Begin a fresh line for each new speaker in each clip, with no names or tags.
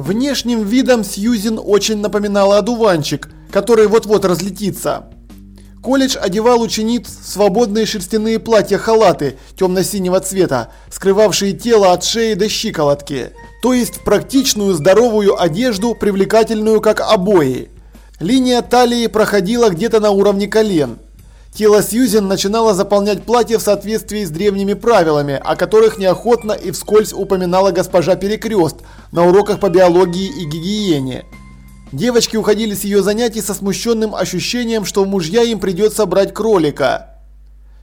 Внешним видом Сьюзен очень напоминала одуванчик, который вот-вот разлетится. Колледж одевал учениц в свободные шерстяные платья-халаты темно-синего цвета, скрывавшие тело от шеи до щиколотки, то есть в практичную здоровую одежду, привлекательную как обои. Линия талии проходила где-то на уровне колен. Тело Сьюзен начинало заполнять платье в соответствии с древними правилами, о которых неохотно и вскользь упоминала госпожа Перекрест на уроках по биологии и гигиене. Девочки уходили с ее занятий со смущенным ощущением, что мужья им придется брать кролика.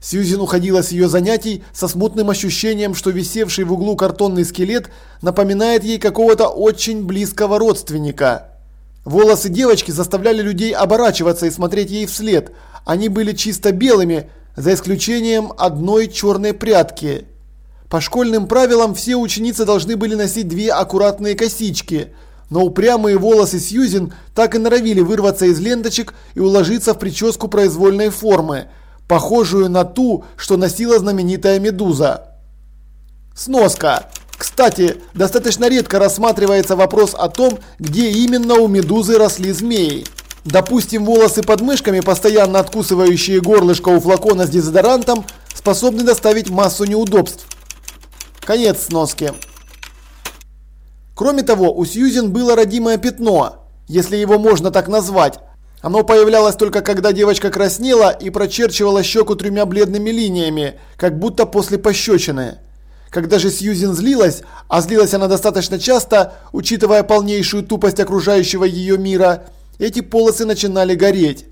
Сьюзен уходила с ее занятий со смутным ощущением, что висевший в углу картонный скелет напоминает ей какого-то очень близкого родственника. Волосы девочки заставляли людей оборачиваться и смотреть ей вслед. Они были чисто белыми, за исключением одной черной прядки. По школьным правилам все ученицы должны были носить две аккуратные косички – но упрямые волосы Сьюзен так и норовили вырваться из ленточек и уложиться в прическу произвольной формы, похожую на ту, что носила знаменитая Медуза. Сноска. Кстати, достаточно редко рассматривается вопрос о том, где именно у Медузы росли змеи. Допустим, волосы под мышками, постоянно откусывающие горлышко у флакона с дезодорантом, способны доставить массу неудобств. Конец сноски. Кроме того, у Сьюзен было родимое пятно, если его можно так назвать. Оно появлялось только когда девочка краснела и прочерчивала щеку тремя бледными линиями, как будто после пощечины. Когда же Сьюзен злилась, а злилась она достаточно часто, учитывая полнейшую тупость окружающего ее мира, эти полосы начинали гореть.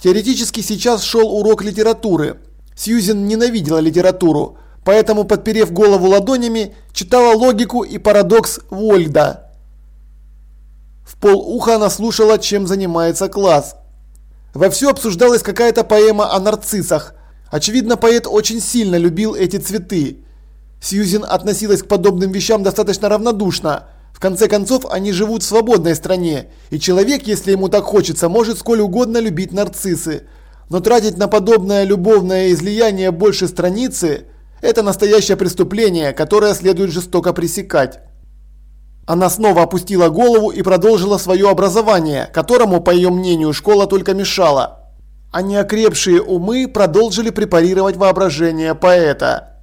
Теоретически сейчас шел урок литературы. Сьюзен ненавидела литературу, поэтому, подперев голову ладонями, читала логику и парадокс Вольда. В полуха она слушала, чем занимается класс. Вовсю обсуждалась какая-то поэма о нарциссах. Очевидно, поэт очень сильно любил эти цветы. Сьюзен относилась к подобным вещам достаточно равнодушно. Конце концов, они живут в свободной стране, и человек, если ему так хочется, может сколь угодно любить нарциссы. Но тратить на подобное любовное излияние больше страницы – это настоящее преступление, которое следует жестоко пресекать. Она снова опустила голову и продолжила свое образование, которому, по ее мнению, школа только мешала. А неокрепшие умы продолжили препарировать воображение поэта.